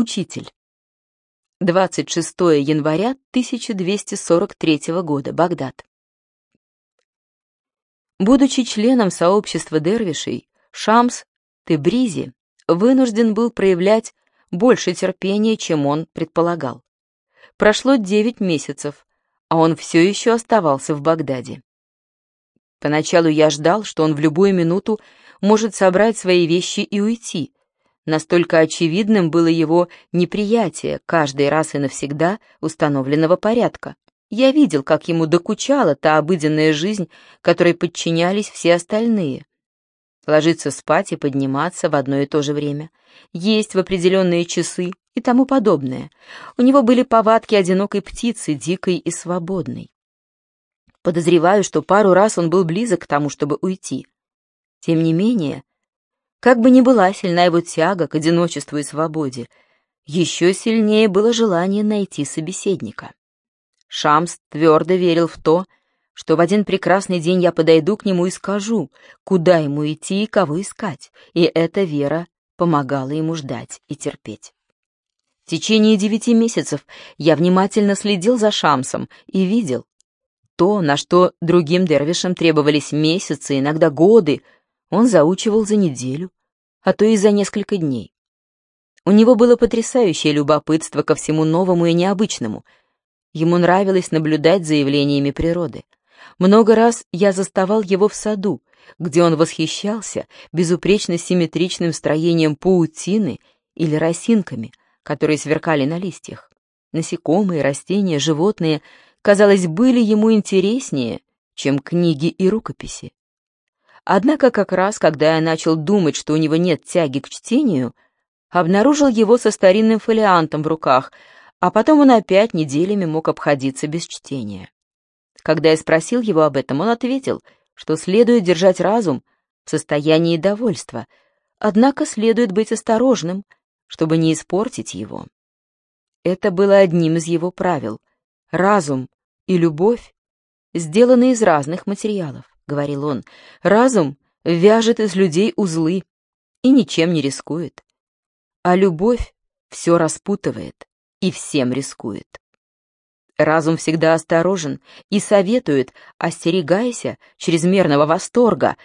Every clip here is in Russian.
Учитель. 26 января 1243 года. Багдад. Будучи членом сообщества дервишей, Шамс Тебризи вынужден был проявлять больше терпения, чем он предполагал. Прошло девять месяцев, а он все еще оставался в Багдаде. Поначалу я ждал, что он в любую минуту может собрать свои вещи и уйти. Настолько очевидным было его неприятие каждый раз и навсегда установленного порядка. Я видел, как ему докучала та обыденная жизнь, которой подчинялись все остальные. Ложиться спать и подниматься в одно и то же время, есть в определенные часы и тому подобное. У него были повадки одинокой птицы, дикой и свободной. Подозреваю, что пару раз он был близок к тому, чтобы уйти. Тем не менее, как бы ни была сильна его тяга к одиночеству и свободе, еще сильнее было желание найти собеседника. Шамс твердо верил в то, что в один прекрасный день я подойду к нему и скажу, куда ему идти и кого искать, и эта вера помогала ему ждать и терпеть. В течение девяти месяцев я внимательно следил за Шамсом и видел, то, на что другим дервишам требовались месяцы, иногда годы, он заучивал за неделю, а то и за несколько дней. У него было потрясающее любопытство ко всему новому и необычному. Ему нравилось наблюдать за явлениями природы. Много раз я заставал его в саду, где он восхищался безупречно симметричным строением паутины или росинками, которые сверкали на листьях. Насекомые, растения, животные — казалось, были ему интереснее, чем книги и рукописи. Однако как раз, когда я начал думать, что у него нет тяги к чтению, обнаружил его со старинным фолиантом в руках, а потом он опять неделями мог обходиться без чтения. Когда я спросил его об этом, он ответил, что следует держать разум в состоянии довольства, однако следует быть осторожным, чтобы не испортить его. Это было одним из его правил. Разум и любовь сделаны из разных материалов, говорил он. Разум вяжет из людей узлы и ничем не рискует. А любовь все распутывает и всем рискует. Разум всегда осторожен и советует, остерегайся чрезмерного восторга,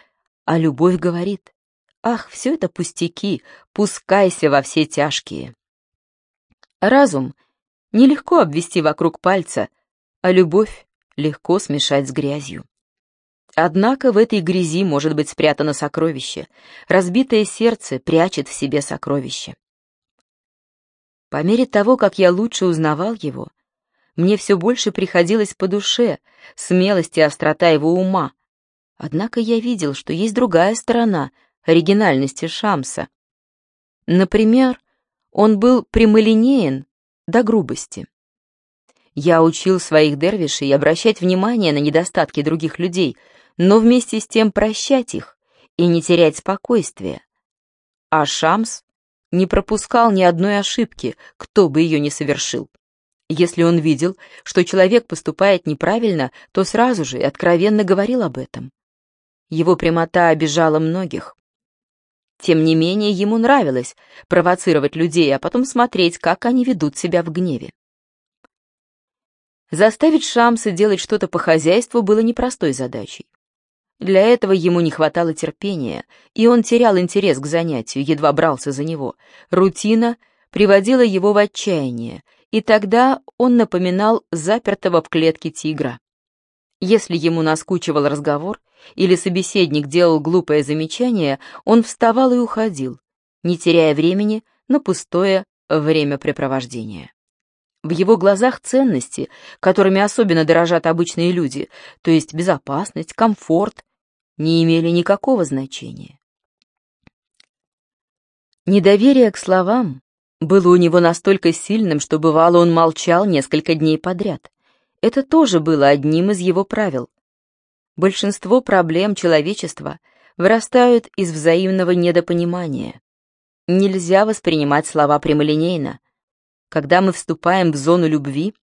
а любовь говорит, ах, все это пустяки, пускайся во все тяжкие. Разум Нелегко обвести вокруг пальца, а любовь легко смешать с грязью. Однако в этой грязи может быть спрятано сокровище. Разбитое сердце прячет в себе сокровище. По мере того, как я лучше узнавал его, мне все больше приходилось по душе смелость и острота его ума. Однако я видел, что есть другая сторона оригинальности Шамса. Например, он был прямолинеен до грубости. Я учил своих дервишей обращать внимание на недостатки других людей, но вместе с тем прощать их и не терять спокойствия. А Шамс не пропускал ни одной ошибки, кто бы ее ни совершил. Если он видел, что человек поступает неправильно, то сразу же и откровенно говорил об этом. Его прямота обижала многих. Тем не менее, ему нравилось провоцировать людей, а потом смотреть, как они ведут себя в гневе. Заставить Шамса делать что-то по хозяйству было непростой задачей. Для этого ему не хватало терпения, и он терял интерес к занятию, едва брался за него. Рутина приводила его в отчаяние, и тогда он напоминал запертого в клетке тигра. Если ему наскучивал разговор или собеседник делал глупое замечание, он вставал и уходил, не теряя времени на пустое времяпрепровождение. В его глазах ценности, которыми особенно дорожат обычные люди, то есть безопасность, комфорт, не имели никакого значения. Недоверие к словам было у него настолько сильным, что бывало он молчал несколько дней подряд. Это тоже было одним из его правил. Большинство проблем человечества вырастают из взаимного недопонимания. Нельзя воспринимать слова прямолинейно. Когда мы вступаем в зону любви,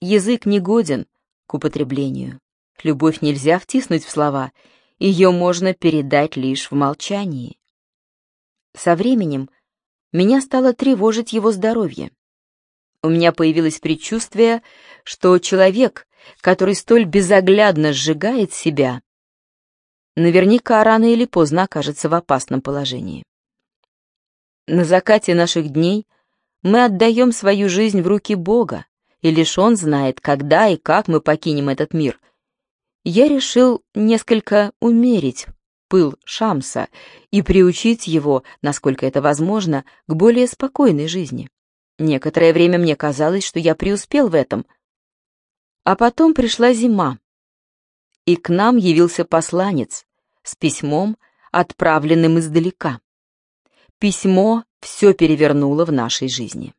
язык не годен к употреблению. Любовь нельзя втиснуть в слова, ее можно передать лишь в молчании. Со временем меня стало тревожить его здоровье. У меня появилось предчувствие, что человек, который столь безоглядно сжигает себя, наверняка рано или поздно окажется в опасном положении. На закате наших дней мы отдаем свою жизнь в руки Бога, и лишь Он знает, когда и как мы покинем этот мир. Я решил несколько умерить пыл Шамса и приучить его, насколько это возможно, к более спокойной жизни. Некоторое время мне казалось, что я преуспел в этом. А потом пришла зима, и к нам явился посланец с письмом, отправленным издалека. Письмо все перевернуло в нашей жизни.